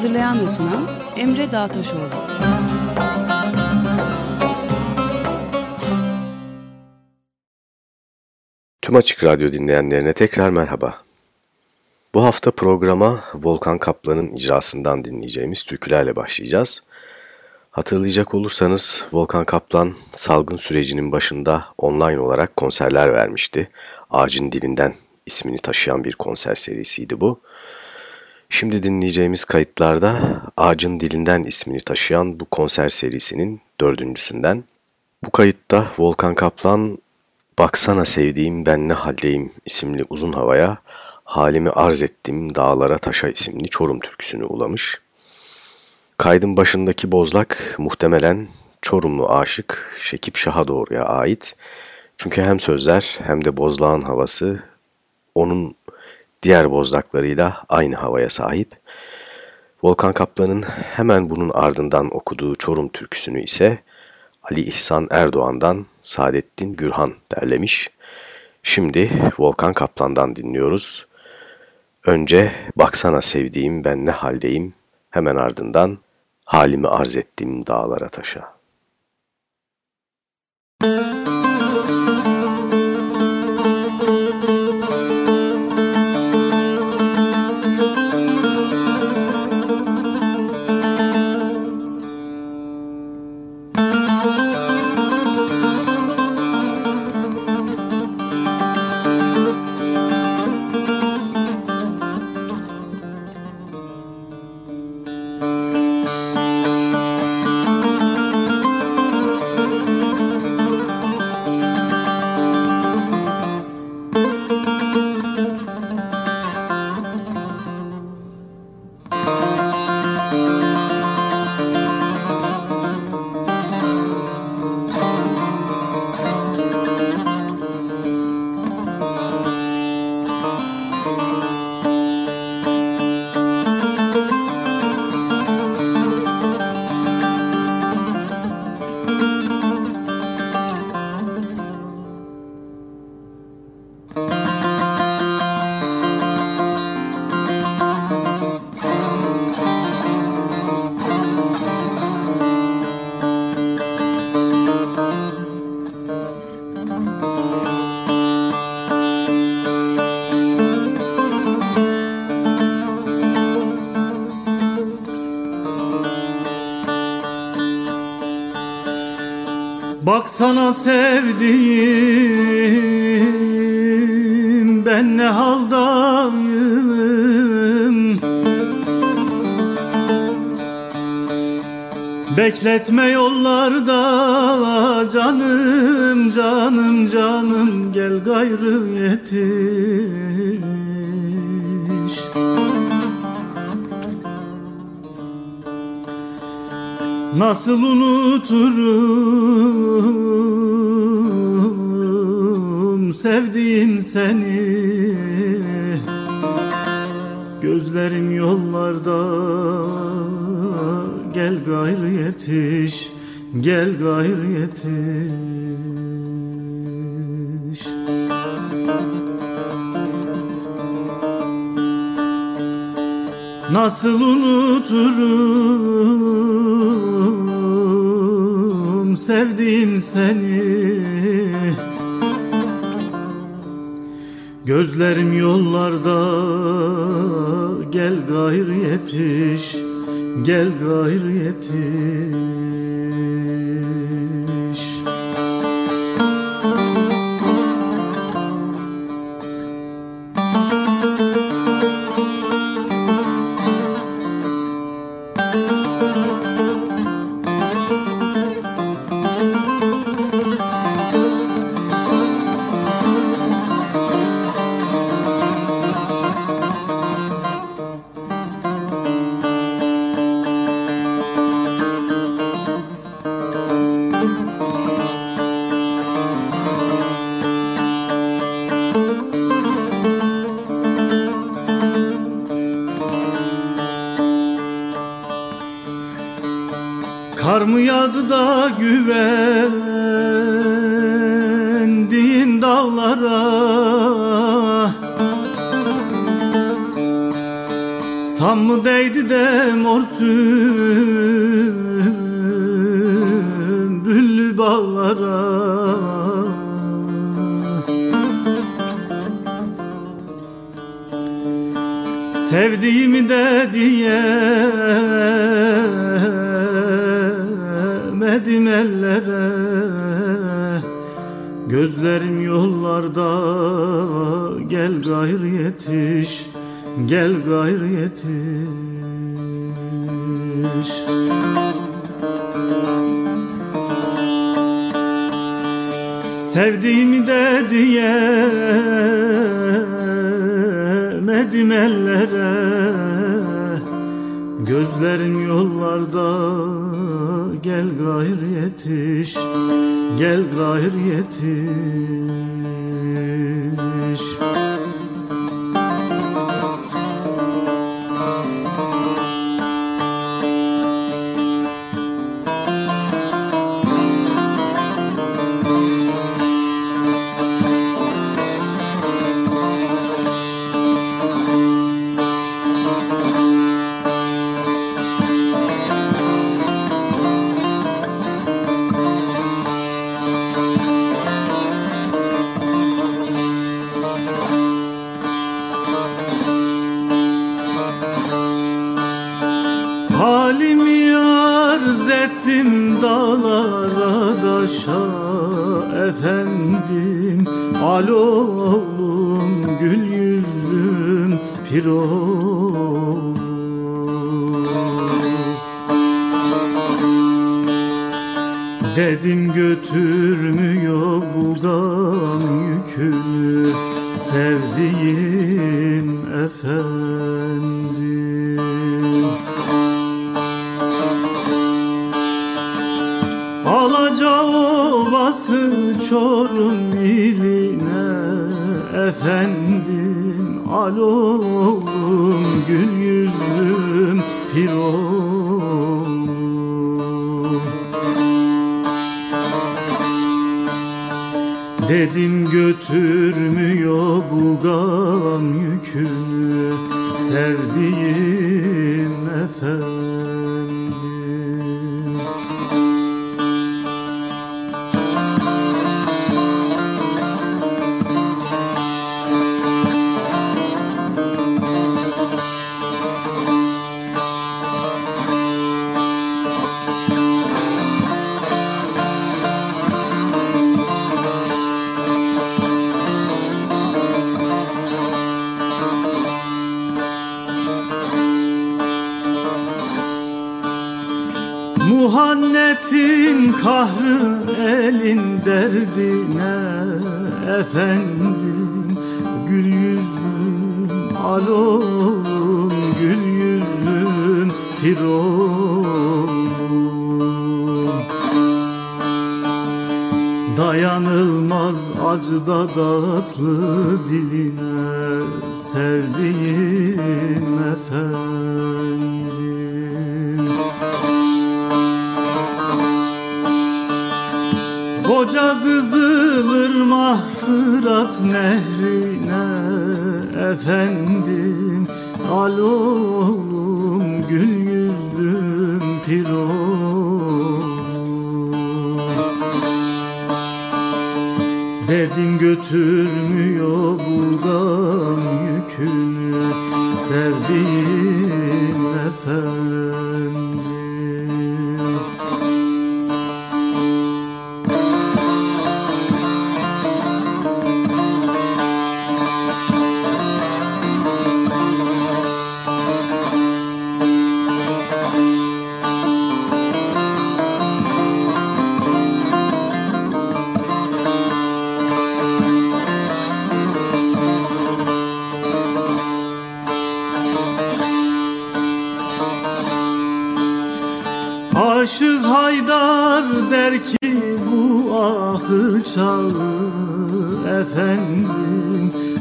Hazırlayan ve sunan Emre Dağtaşoğlu. Tüm Açık Radyo dinleyenlerine tekrar merhaba. Bu hafta programa Volkan Kaplan'ın icrasından dinleyeceğimiz türkülerle başlayacağız. Hatırlayacak olursanız Volkan Kaplan salgın sürecinin başında online olarak konserler vermişti. Ağacın Dilinden ismini taşıyan bir konser serisiydi bu. Şimdi dinleyeceğimiz kayıtlarda Ağacın Dilinden ismini taşıyan bu konser serisinin dördüncüsünden. Bu kayıtta Volkan Kaplan Baksana sevdiğim ben ne haldeyim isimli uzun havaya halimi arz ettim dağlara taşa isimli Çorum türküsünü ulamış. Kaydın başındaki bozlak muhtemelen Çorumlu aşık Şekip Şah'a doğruya ait. Çünkü hem sözler hem de bozlağın havası onun diğer bozlaklarıyla aynı havaya sahip. Volkan Kaplan'ın hemen bunun ardından okuduğu Çorum türküsünü ise Ali İhsan Erdoğan'dan Saadettin Gürhan derlemiş. Şimdi Volkan Kaplan'dan dinliyoruz. Önce baksana sevdiğim ben ne haldeyim, hemen ardından halimi arz ettim dağlara taşa. Baksana sevdiğim ben ne haldayım? Bekletme yollarda canım canım canım gel gayrı yetiş Nasıl unuturum sevdiğim seni? Gözlerim yollarda gel gayrı yetiş Gel gayrı yetiş. Nasıl unuturum sevdiğim seni. Gözlerim yollarda. Gel gayrı yetiş Gel gayrı yetiş Gel gayrı yetiş Sevdiğimi de Kahrı elin derdine efendim Gül yüzlüm aloğlum gül yüzlüm pir oğlum Dayanılmaz acıda tatlı diline sevdiğim efendim Koca Kızılırmak Fırat nehrine. Efendim Al oğlum gül yüzlüm pir oğlum Dedim götürmüyor bu gam yükünü Sevdiğim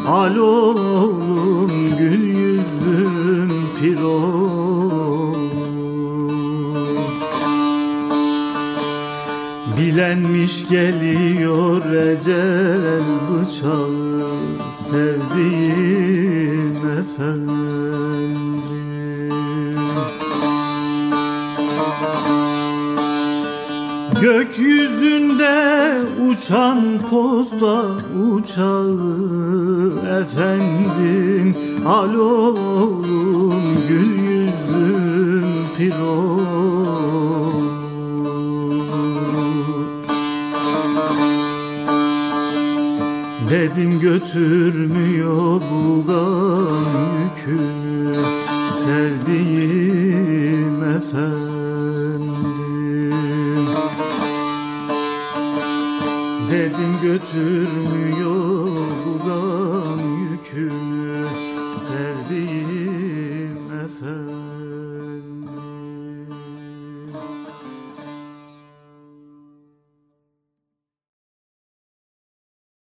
Al oğlum gül yüzlüm pir Bilenmiş geliyor ecel bıçağı Sevdiğim efendim Gökyüzünde uçan posta uçağı efendim Aloğlum gül yüzlüm piro. Dedim götürmüyor bu gam yükünü Sevdiğim götürmüyor bu gam yükünü Sevdiğim efendim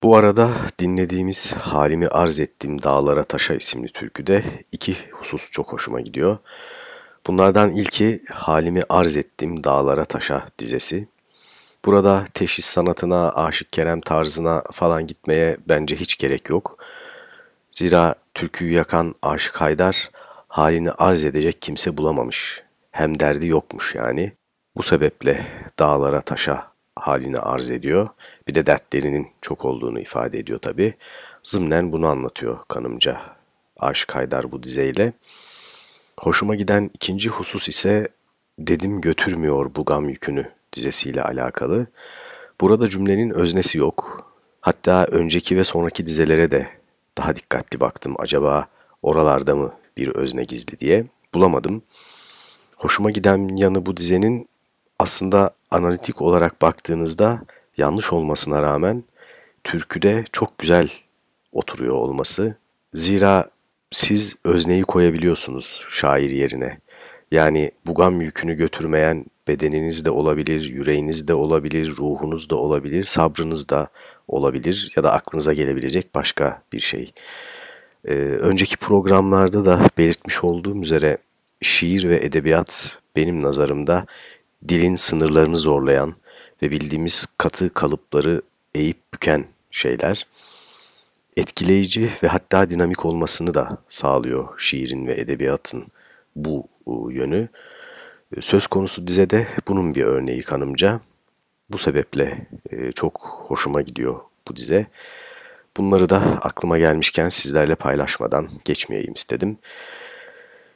Bu arada dinlediğimiz Halimi Arz Ettim Dağlara Taşa isimli türküde iki husus çok hoşuma gidiyor. Bunlardan ilki Halimi Arz Ettim Dağlara Taşa dizesi. Burada teşhis sanatına, Aşık Kerem tarzına falan gitmeye bence hiç gerek yok. Zira türküyü yakan Aşık Haydar halini arz edecek kimse bulamamış. Hem derdi yokmuş yani. Bu sebeple dağlara taşa halini arz ediyor. Bir de dertlerinin çok olduğunu ifade ediyor tabi. Zımnen bunu anlatıyor kanımca Aşık Haydar bu dizeyle. Hoşuma giden ikinci husus ise Dedim götürmüyor bu gam yükünü dizesiyle alakalı. Burada cümlenin öznesi yok. Hatta önceki ve sonraki dizelere de daha dikkatli baktım. Acaba oralarda mı bir özne gizli diye bulamadım. Hoşuma giden yanı bu dizenin aslında analitik olarak baktığınızda yanlış olmasına rağmen türküde çok güzel oturuyor olması. Zira siz özneyi koyabiliyorsunuz şair yerine. Yani bu gam yükünü götürmeyen bedeniniz de olabilir, yüreğiniz de olabilir, ruhunuz da olabilir, sabrınız da olabilir ya da aklınıza gelebilecek başka bir şey. Ee, önceki programlarda da belirtmiş olduğum üzere şiir ve edebiyat benim nazarımda dilin sınırlarını zorlayan ve bildiğimiz katı kalıpları eğip büken şeyler. Etkileyici ve hatta dinamik olmasını da sağlıyor şiirin ve edebiyatın bu yönü. Söz konusu dizede bunun bir örneği kanımca. Bu sebeple e, çok hoşuma gidiyor bu dize. Bunları da aklıma gelmişken sizlerle paylaşmadan geçmeyeyim istedim.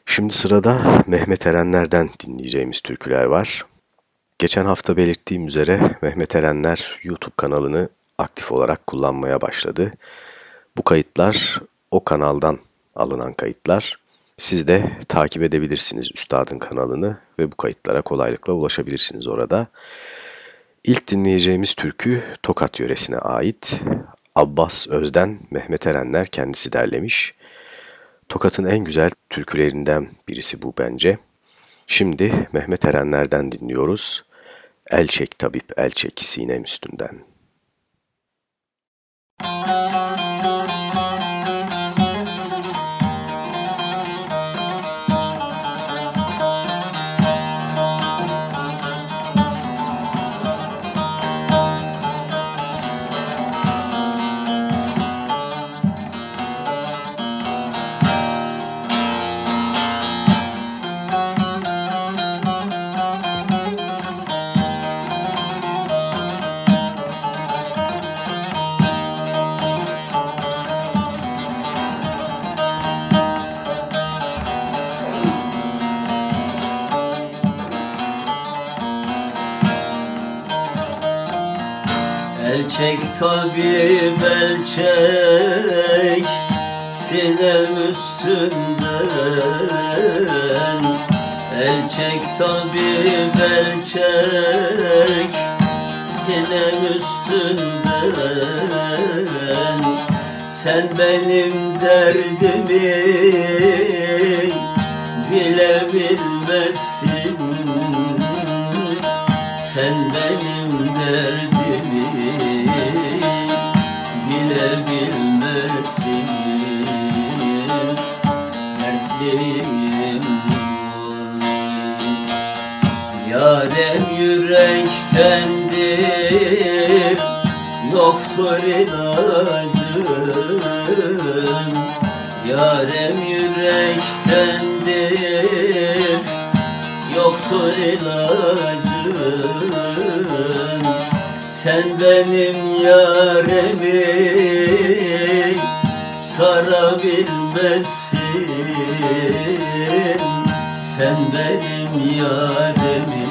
Şimdi sırada Mehmet Erenler'den dinleyeceğimiz türküler var. Geçen hafta belirttiğim üzere Mehmet Erenler YouTube kanalını aktif olarak kullanmaya başladı. Bu kayıtlar o kanaldan alınan kayıtlar. Siz de takip edebilirsiniz Üstad'ın kanalını ve bu kayıtlara kolaylıkla ulaşabilirsiniz orada. İlk dinleyeceğimiz türkü Tokat yöresine ait. Abbas Özden, Mehmet Erenler kendisi derlemiş. Tokat'ın en güzel türkülerinden birisi bu bence. Şimdi Mehmet Erenler'den dinliyoruz. El çek tabip el çek sinem üstünden. Çek tabip el çek Sinem üstünden. El çek tabip el Sinem üstünden. Sen benim derdimi bilebilmezsin. Sen yürektendir Yoktur ilacın Yarem yürektendir Yoktur ilacın Sen benim yaremi sarabilmezsin Sen benim yaremi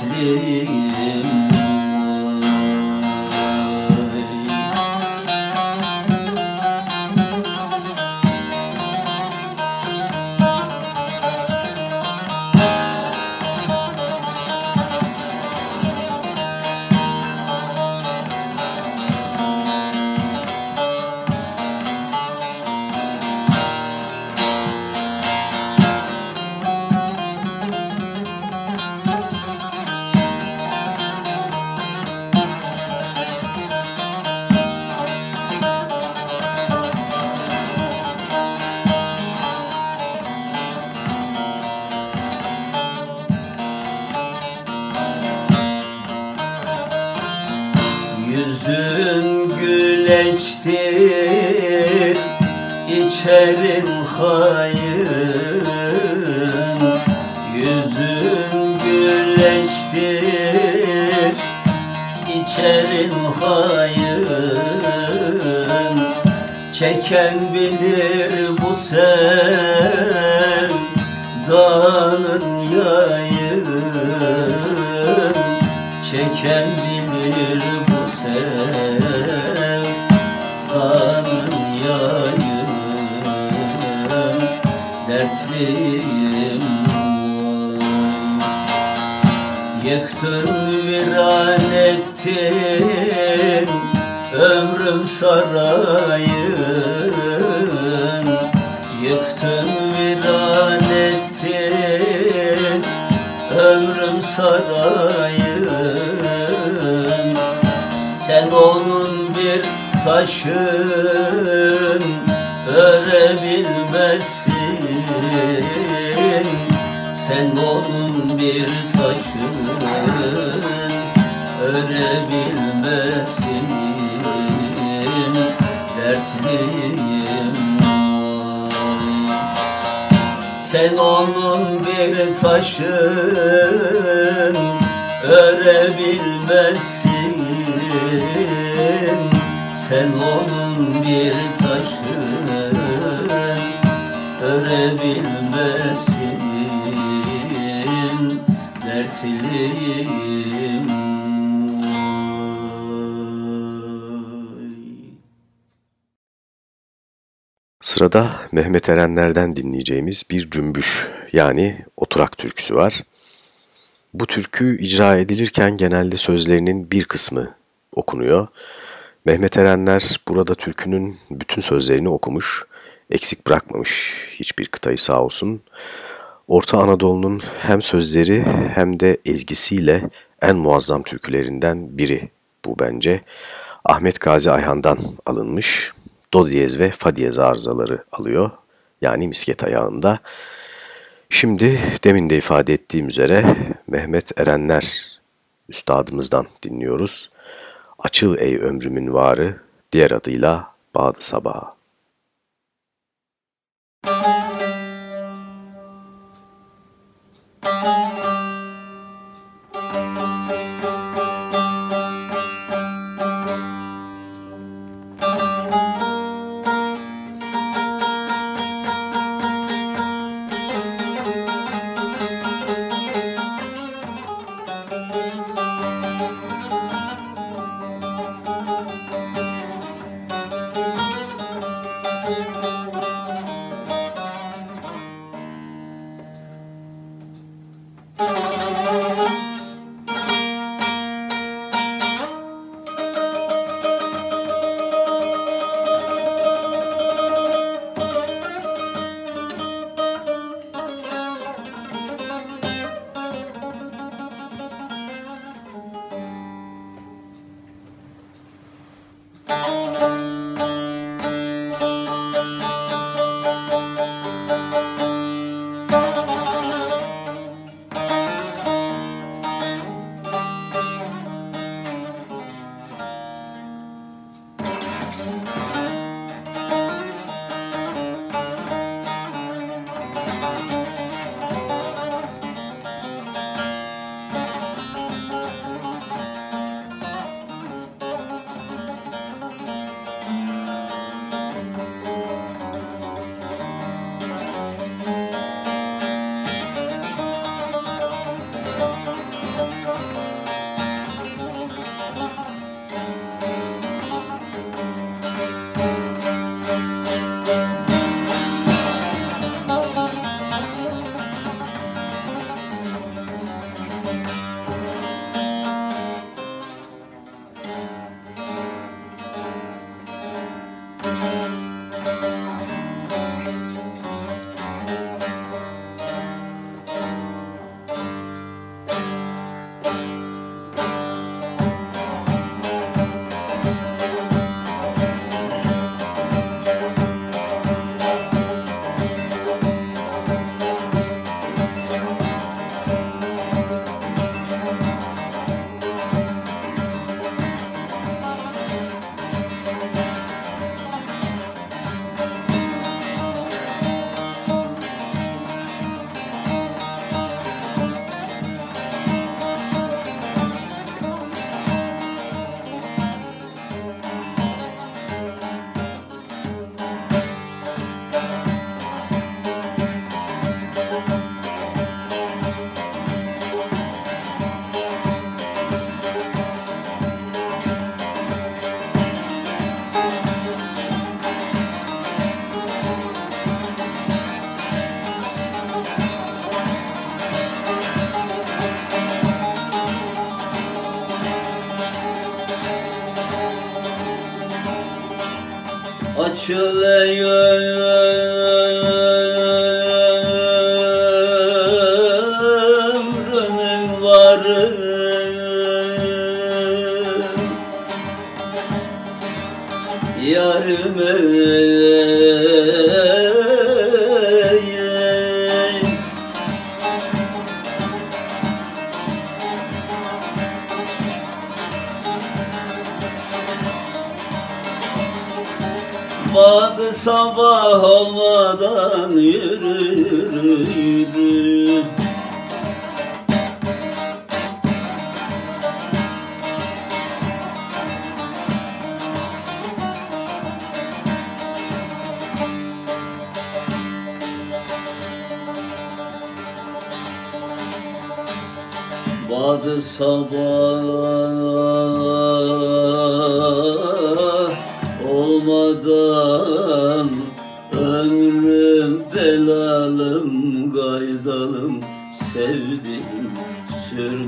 Dertliyim Dertliyim Yıktın viran ettin ömrüm sarayın. Yıktın viran ettin ömrüm sarayın. Sen onun bir taşın Sen onun bir taşın örebilmezsin Dertliyim sen onun bir taşın örebilmezsin Sen onun bir taşın örebilmezsin Dertliyim Sırada Mehmet Erenler'den dinleyeceğimiz bir cümbüş yani oturak türküsü var. Bu türkü icra edilirken genelde sözlerinin bir kısmı okunuyor. Mehmet Erenler burada türkünün bütün sözlerini okumuş, eksik bırakmamış hiçbir kıtayı sağ olsun. Orta Anadolu'nun hem sözleri hem de ezgisiyle en muazzam türkülerinden biri bu bence. Ahmet Gazi Ayhan'dan alınmış do diyez ve fa diyez arızaları alıyor. Yani misket ayağında. Şimdi demin de ifade ettiğim üzere Mehmet Erenler üstadımızdan dinliyoruz. Açıl ey ömrümün varı, diğer adıyla Bağdı Sabah. you Açılıyor Aman Badı sabah. sevdim sür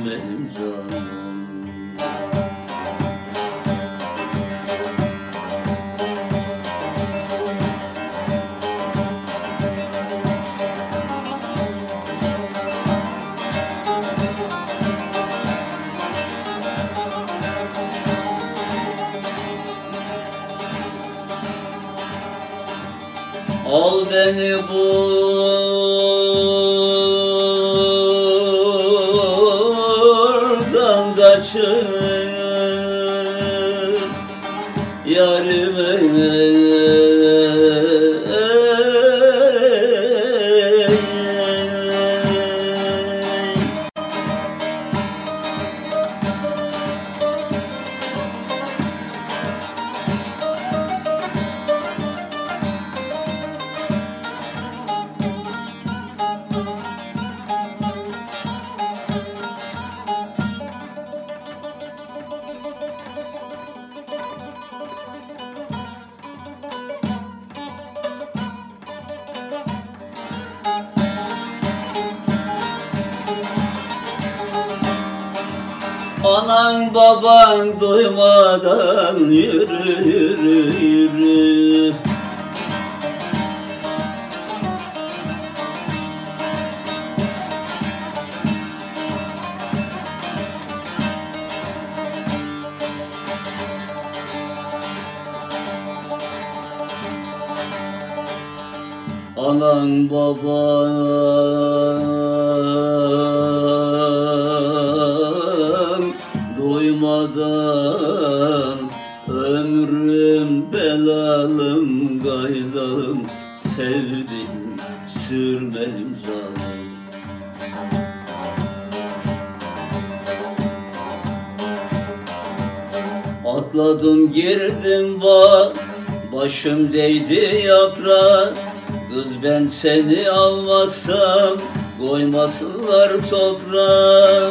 Seni almasam koymasınlar toprağa.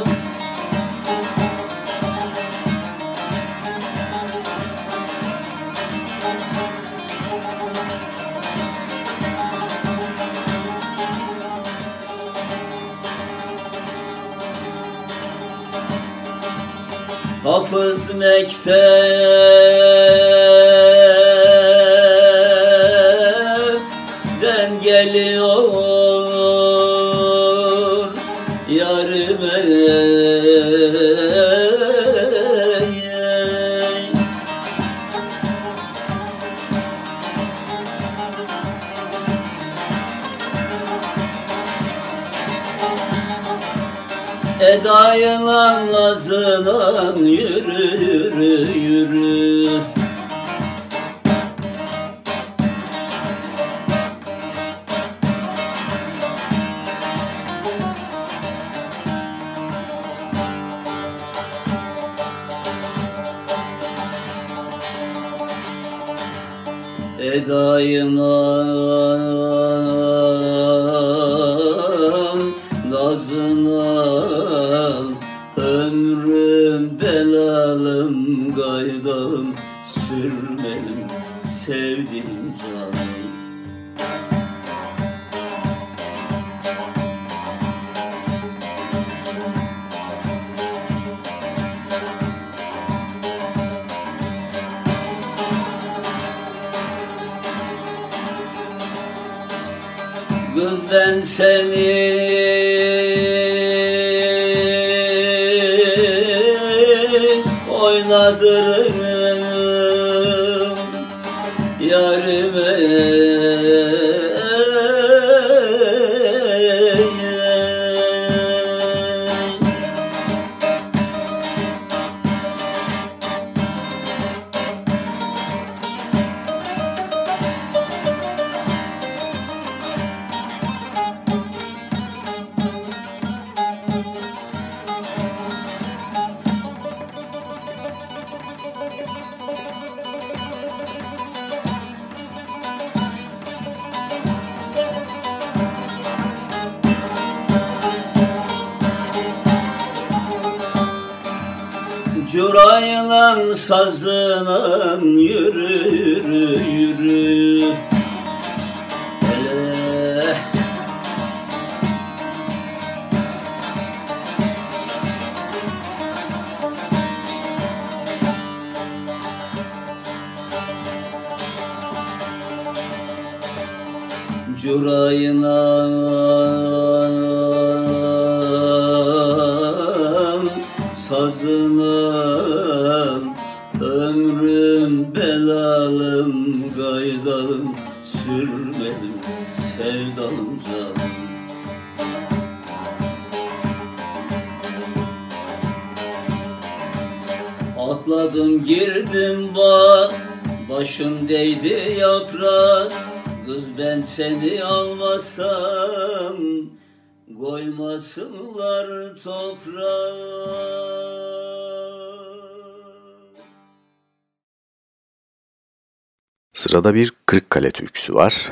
Hafız mektep Ayılan lazılan yürü yürü yürü. Yeah. Kırıkkale türküsü var.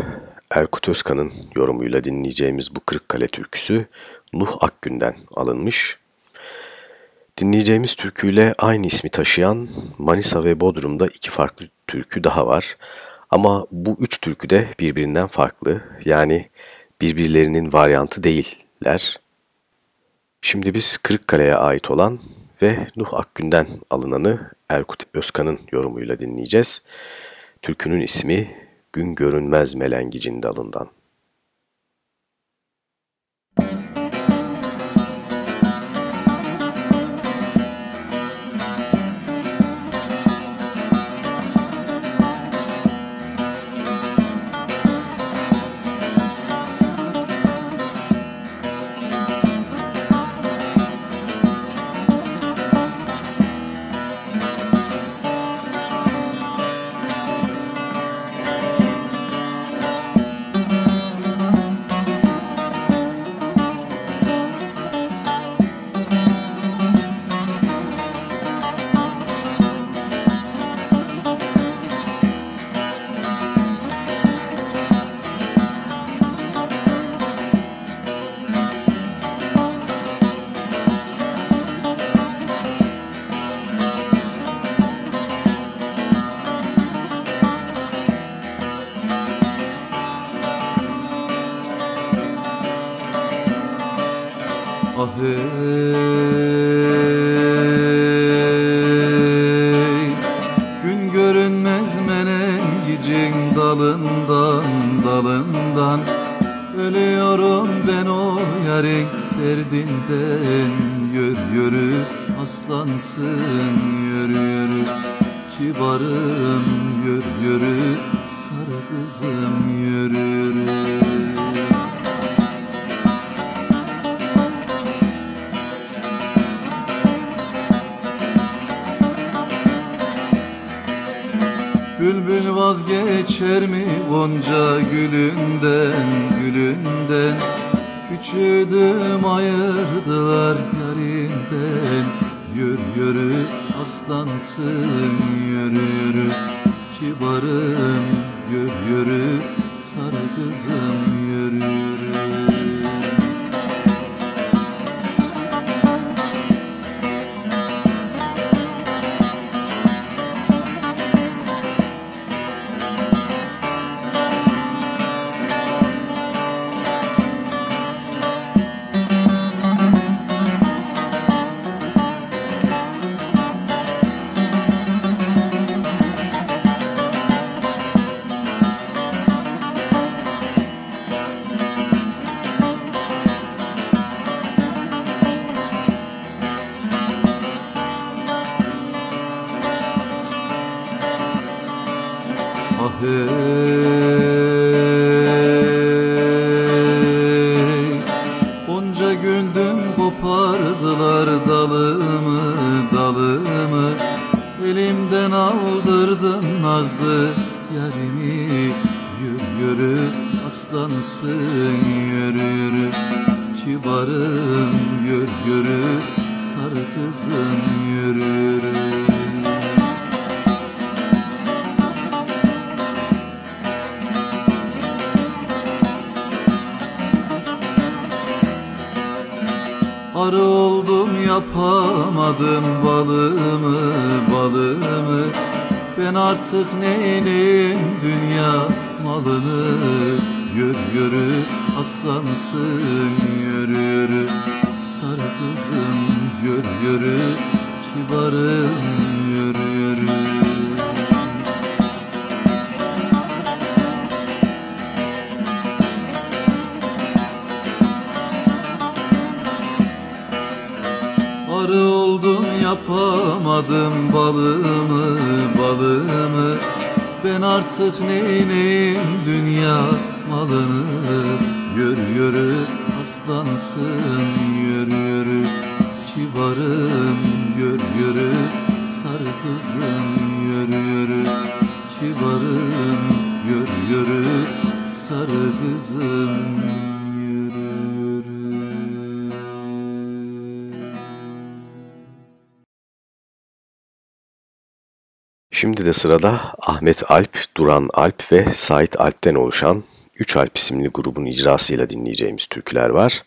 Erkut Özkan'ın yorumuyla dinleyeceğimiz bu Kırıkkale türküsü Nuh Akgün'den alınmış. Dinleyeceğimiz türküyle aynı ismi taşıyan Manisa ve Bodrum'da iki farklı türkü daha var. Ama bu üç türkü de birbirinden farklı. Yani birbirlerinin varyantı değiller. Şimdi biz Kırıkkale'ye ait olan ve Nuh Akgün'den alınanı Erkut Özkan'ın yorumuyla dinleyeceğiz. Türkünün ismi Gün Görünmez Melengicin Dalından. Dalından dalından. Ölüyorum ben o yarın derdinden. Yürü yürü aslansın yürü yürü. Kibarım yürü yürü. Sarı kızım yürü yürü vazgeçer mi Gonca gülünden gülünden? Küçüdüm ayırdılar yarimden Yürü yürü aslansın yürü yürü. Kibarım yürü yürü sarı kızım yürü aslansın yürü yürü Kibarım yürü yürü sarı kızım yürü yürü Arı oldum yapamadım balımı balımı. Ben artık neyleyim dünya malını Yürü yürü aslansın yürü yürü. Sarı kızım yürü yürü. Kibarım yürü yürü. Arı oldum yapamadım balımı balımı. Ben artık neyleyim aslansın yürü yürü Kibarım yürü yürü sarı kızım yürü yürü Kibarım yürü yürü sarı kızım yürü. Şimdi de sırada Ahmet Alp, Duran Alp ve Sait Alp'ten oluşan 3 Alp isimli grubun icrasıyla dinleyeceğimiz türküler var.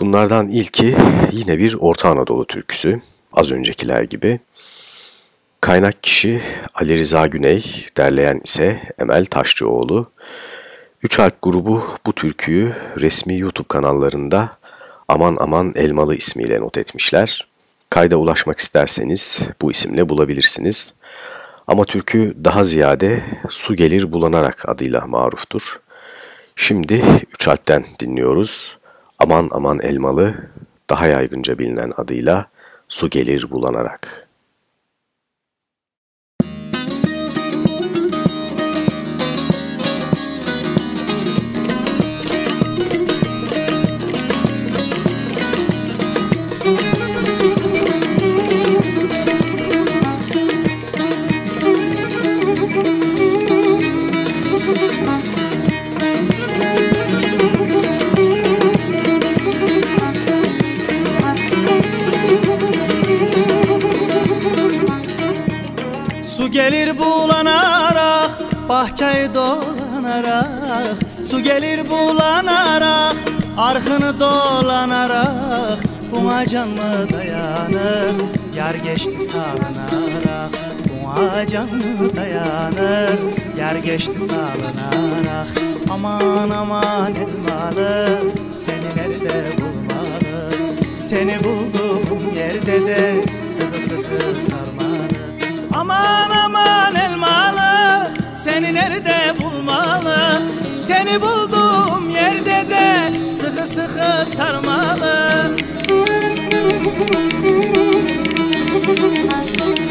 Bunlardan ilki yine bir Orta Anadolu türküsü, az öncekiler gibi. Kaynak kişi Ali Rıza Güney, derleyen ise Emel Taşçıoğlu. Üç Alp grubu bu türküyü resmi YouTube kanallarında Aman Aman Elmalı ismiyle not etmişler. Kayda ulaşmak isterseniz bu isimle bulabilirsiniz. Ama türkü daha ziyade Su Gelir Bulanarak adıyla maruftur. Şimdi Üç Alp'ten dinliyoruz. Aman Aman Elmalı daha yaygınca bilinen adıyla Su Gelir Bulanarak. Gelir bulanarak, bahçeyi dolanarak Su gelir bulanarak, arkını dolanarak Buna can mı dayanır, yar geçti salınarak Buna can mı dayanır, yar geçti salınarak Aman aman elmalı, seni nerede bulmalı? Seni bulduğum yerde de sıkı sıkı sarmalı Aman aman elmalı Seni nerede bulmalı? Seni bulduğum yerde de Sıkı sıkı sarmalı. Su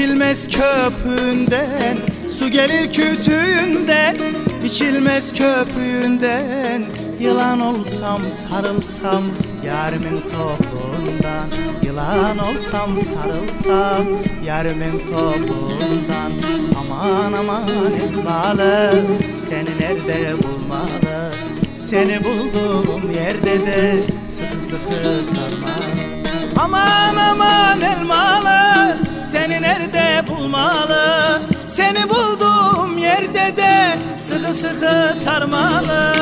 içilmez köpüğünden Su gelir kütüğünden içilmez köpüğünden. Yılan olsam sarılsam yarimin topuğundan Yılan olsam sarılsam yarimin topuğundan Aman aman elmalı seni nerede bulmalı? Seni bulduğum yerde de sıkı sıkı sarmalı. Aman aman elmalı Seni nerede bulmalı? Seni bulduğum yerde de Sıkı sıkı sarmalı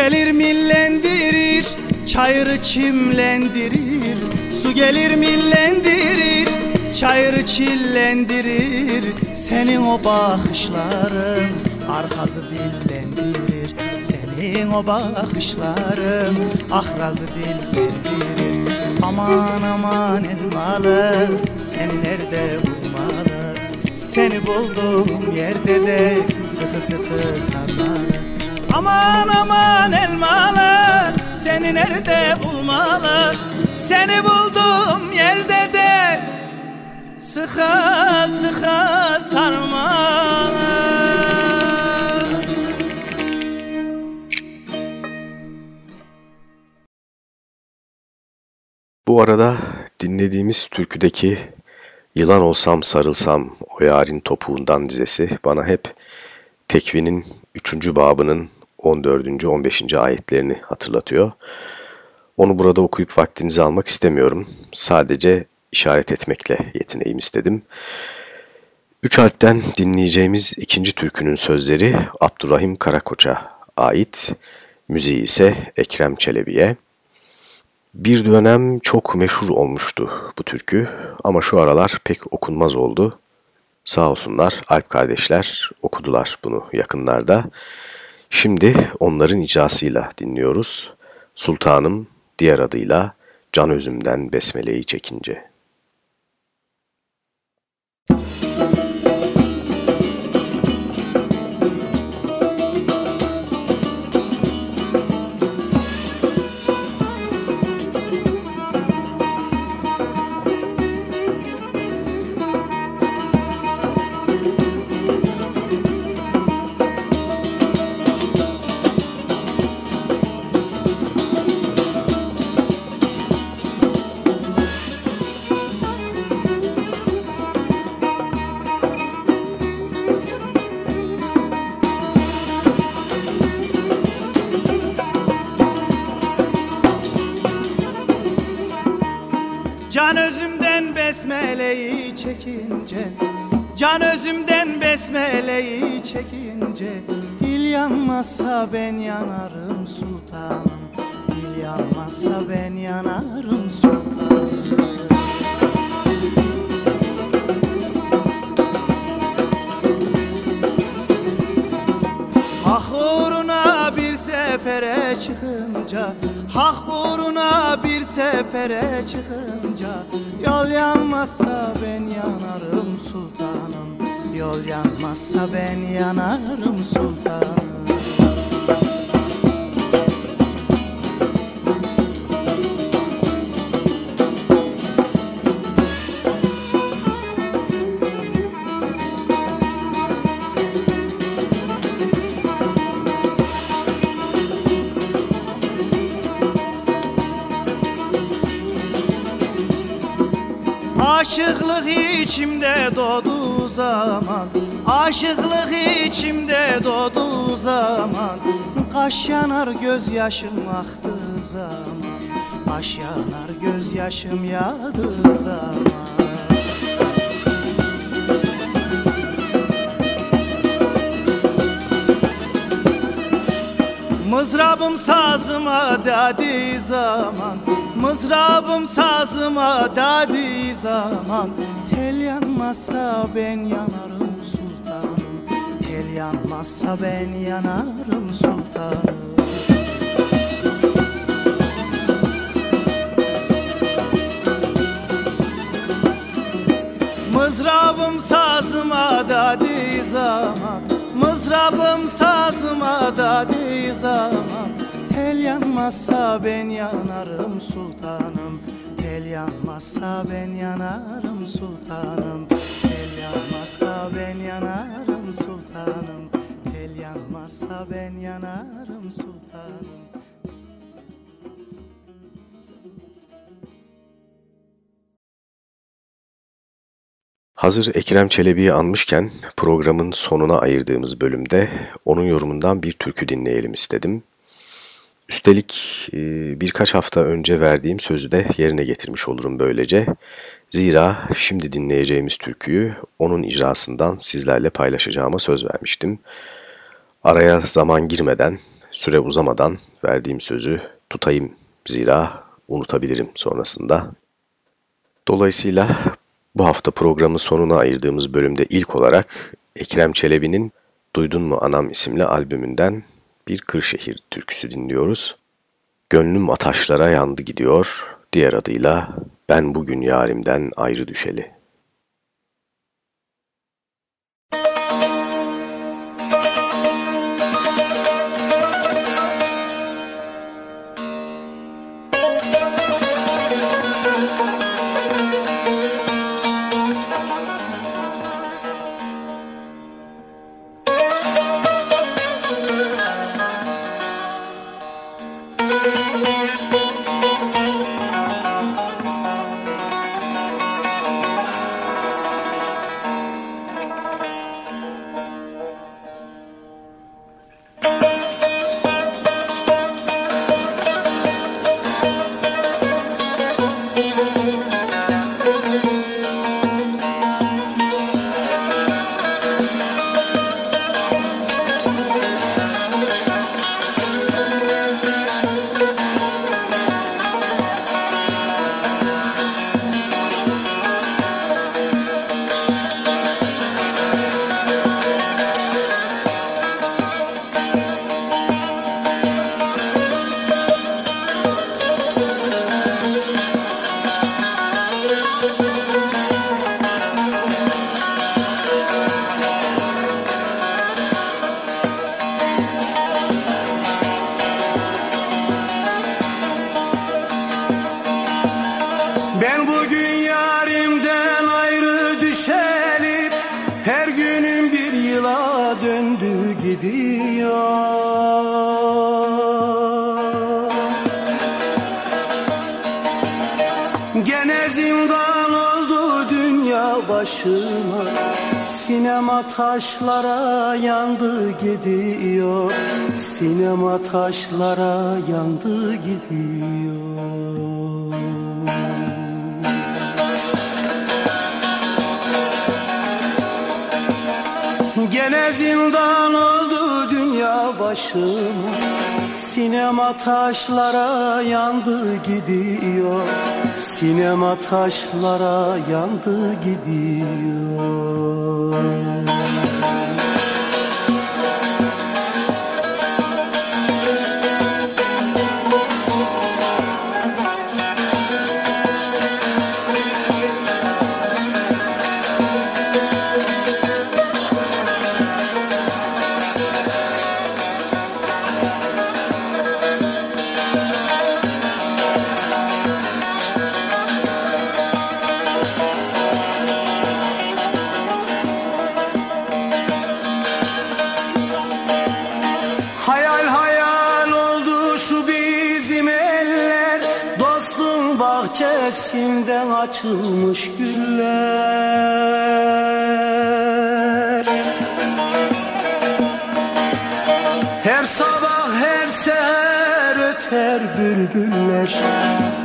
gelir millendir Çayırı çimlendirir. Su gelir millendirir Çayırı çillendirir. Senin o bakışların Arkazı dillendirir. Senin o bakışların Ahrazı dillendirir. Aman aman elmalı Seni nerede bulmalı? Seni bulduğum yerde de Sıkı sıkı sarmalı Aman aman elmalı Seni nerede bulmalı Seni bulduğum yerde de Sıkı sıkı sarmalı Bu arada dinlediğimiz türküdeki Yılan olsam sarılsam o yarın topuğundan dizesi bana hep Tekvin'in 3. babının 14. 15. ayetlerini hatırlatıyor. Onu burada okuyup vaktinizi almak istemiyorum. Sadece işaret etmekle yetineyim istedim. Üç harpten dinleyeceğimiz ikinci türkünün sözleri Abdurrahim Karakoç'a ait, müziği ise Ekrem Çelebi'ye. Bir dönem çok meşhur olmuştu bu türkü ama şu aralar pek okunmaz oldu. Sağ olsunlar Alp kardeşler okudular bunu yakınlarda. Şimdi onların icasıyla dinliyoruz. Sultanım diğer adıyla Can Özüm'den Besmele'yi çekince. Besmeleyi çekince Can özümden besmeleyi çekince Dil yanmazsa ben yanarım sultanım Dil yanmazsa ben yanarım sultanım. Sefere çıkınca Hak uğruna bir sefere çıkınca Yol yanmazsa ben yanarım sultanım. Yol yanmazsa ben yanarım sultanım içimde doğduğu zaman. Aşıklık içimde doğduğu zaman. Kaş yanar gözyaşım aktığı zaman. Baş yanar gözyaşım yağdığı zaman. Mızrabım sazıma dadi zaman. Mızrabım sazıma dadi zaman Tel yanmazsa ben yanarım sultanım. Tel yanmazsa ben yanarım sultanım. Mızrabım sazıma dadi zaman. Mızrabım sazıma dadi zaman. Tel yanmazsa ben yanarım sultanım yanmazsa ben yanarım sultanım. Tel yanmazsa ben yanarım sultanım. Tel yanmazsa ben yanarım sultanım. Hazır Ekrem Çelebi'yi anmışken programın sonuna ayırdığımız bölümde onun yorumundan bir türkü dinleyelim istedim. Üstelik e, birkaç hafta önce verdiğim sözü de yerine getirmiş olurum böylece. Zira şimdi dinleyeceğimiz türküyü onun icrasından sizlerle paylaşacağıma söz vermiştim. Araya zaman girmeden, süre uzamadan verdiğim sözü tutayım Zira unutabilirim sonrasında. Dolayısıyla bu hafta programın sonuna ayırdığımız bölümde ilk olarak Ekrem Çelebi'nin Duydun mu Anam isimli albümünden bir Kırşehir türküsü dinliyoruz. Gönlüm ataşlara yandı gidiyor, diğer adıyla Ben bugün yarimden ayrı düşeli. Gene zindan oldu dünya başıma. Sinema taşlara yandı gidiyor. Sinema taşlara yandı gidiyor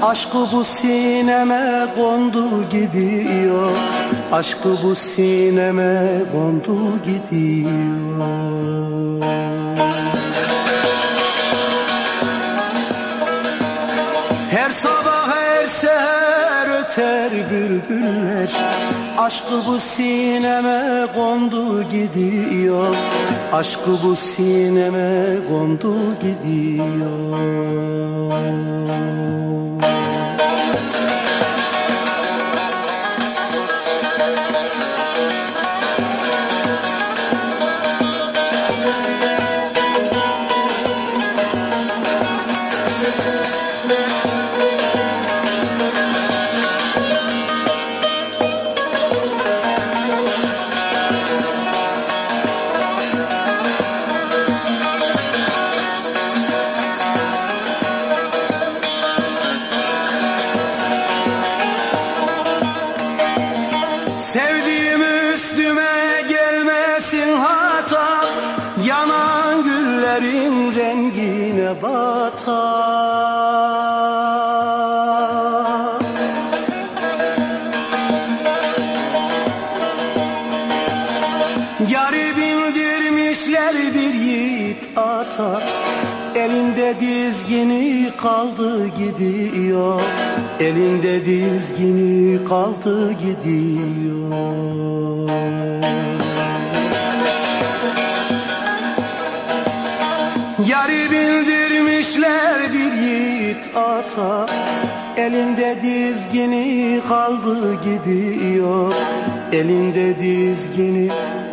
Aşkı bu sineme kondu gidiyor. Aşkı bu sineme kondu gidiyor. Her sabah her seher öter bülbüller. Aşkı bu sineme kondu gidiyor. Aşkı bu sineme kondu gidiyor love, love, love. Elinde dizgini kaldı gidiyor. Yari bildirmişler bir yiğit ata. Elinde dizgini kaldı gidiyor. Elinde dizgini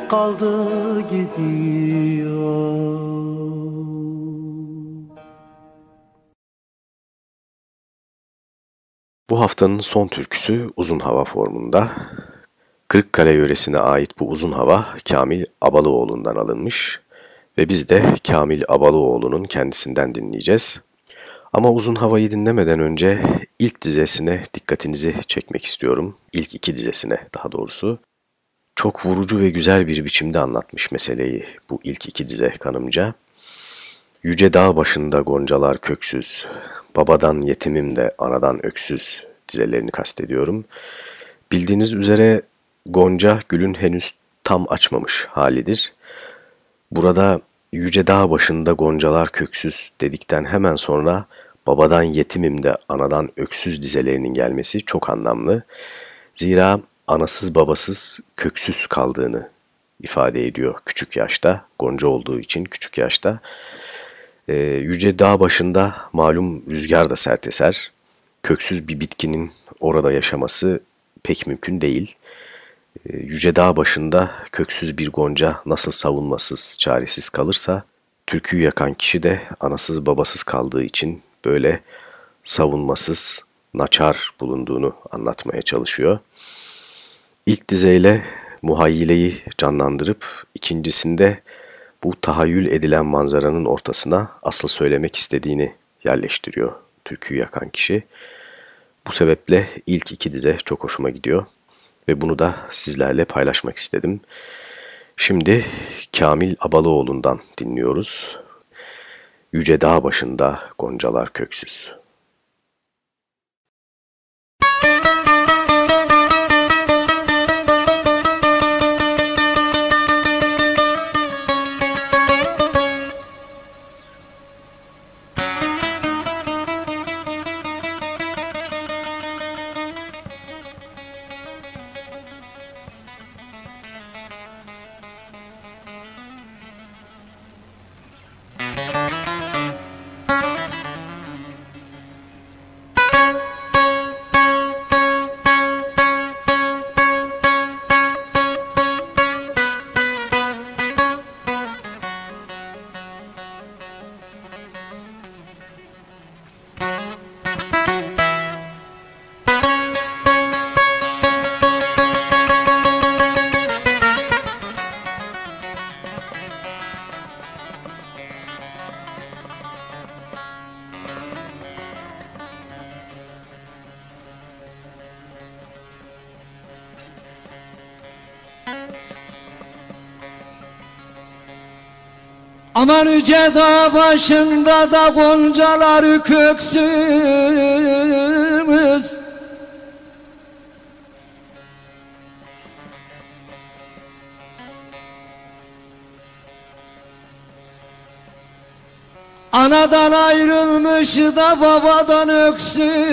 kaldı gidiyor Bu haftanın son türküsü uzun hava formunda. Kırıkkale yöresine ait bu uzun hava Kamil Abalıoğlu'ndan alınmış ve biz de Kamil Abalıoğlu'nun kendisinden dinleyeceğiz. Ama uzun havayı dinlemeden önce ilk dizesine dikkatinizi çekmek istiyorum. İlk iki dizesine daha doğrusu. Çok vurucu ve güzel bir biçimde anlatmış meseleyi bu ilk iki dize kanımca. Yüce dağ başında goncalar köksüz, babadan yetimim de anadan öksüz dizelerini kastediyorum. Bildiğiniz üzere gonca gülün henüz tam açmamış halidir. Burada yüce dağ başında goncalar köksüz dedikten hemen sonra babadan yetimim de anadan öksüz dizelerinin gelmesi çok anlamlı. Zira anasız babasız köksüz kaldığını ifade ediyor küçük yaşta, gonca olduğu için küçük yaşta. Ee, yüce dağ başında malum rüzgar da sert eser. Köksüz bir bitkinin orada yaşaması pek mümkün değil. Ee, yüce dağ başında köksüz bir gonca nasıl savunmasız, çaresiz kalırsa, türküyü yakan kişi de anasız babasız kaldığı için böyle savunmasız, naçar bulunduğunu anlatmaya çalışıyor. İlk dizeyle muhayyileyi canlandırıp ikincisinde bu tahayyül edilen manzaranın ortasına asıl söylemek istediğini yerleştiriyor türküyü yakan kişi. Bu sebeple ilk iki dize çok hoşuma gidiyor ve bunu da sizlerle paylaşmak istedim. Şimdi Kamil Abalıoğlu'ndan dinliyoruz. Yüce dağ başında goncalar köksüz. Aman yüce dağ başında da goncalar köksümüz. Anadan ayrılmış da babadan öksümüz.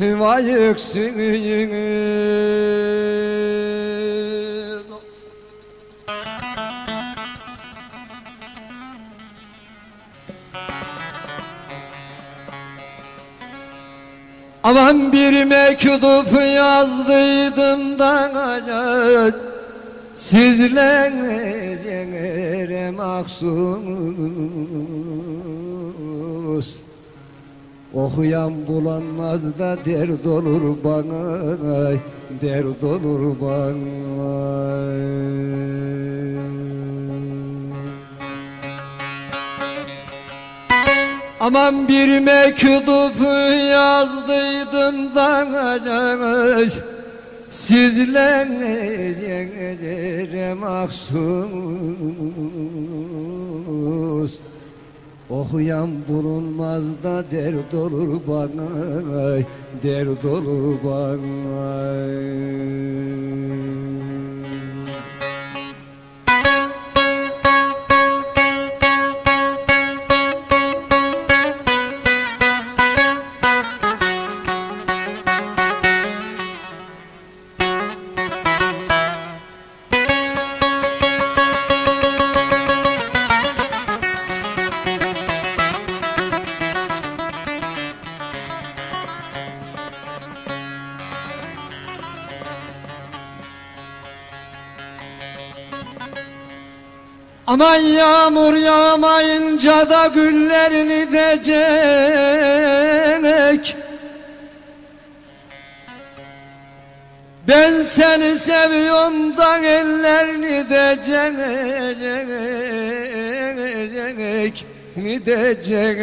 Vay öksümüz mektup yazdıydım da acayip Sizlere mahsus? Okuyan bulanmaz da dert olur bana Dert olur bana Aman bir mektup yazdıydım da acayip Sizlere mahsus Okuyan bulunmaz da dert olur bana Dert olur bana Aman yağmur yağmayınca da güllerini decemek Ben seni seviyorum da ellerini decek Mi decek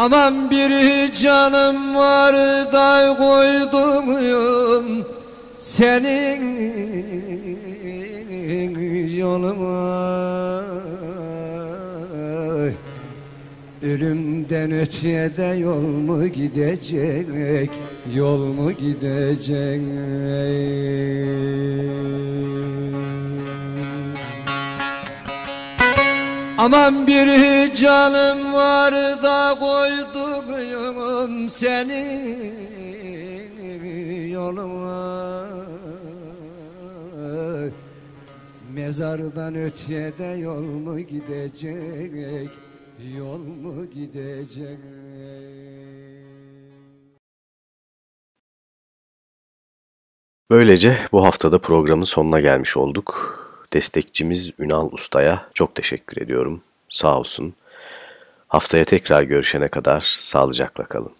Aman bir canım var da koydum senin yoluma. Ölümden öteye de yol mu gidecek Yol mu gidecek Aman bir canım var da koydum seni yoluma Mezardan öteye de yol mu gidecek Yol mu gidecek Böylece bu haftada programın sonuna gelmiş olduk. Destekçimiz Ünal Usta'ya çok teşekkür ediyorum. Sağ olsun. Haftaya tekrar görüşene kadar sağlıcakla kalın.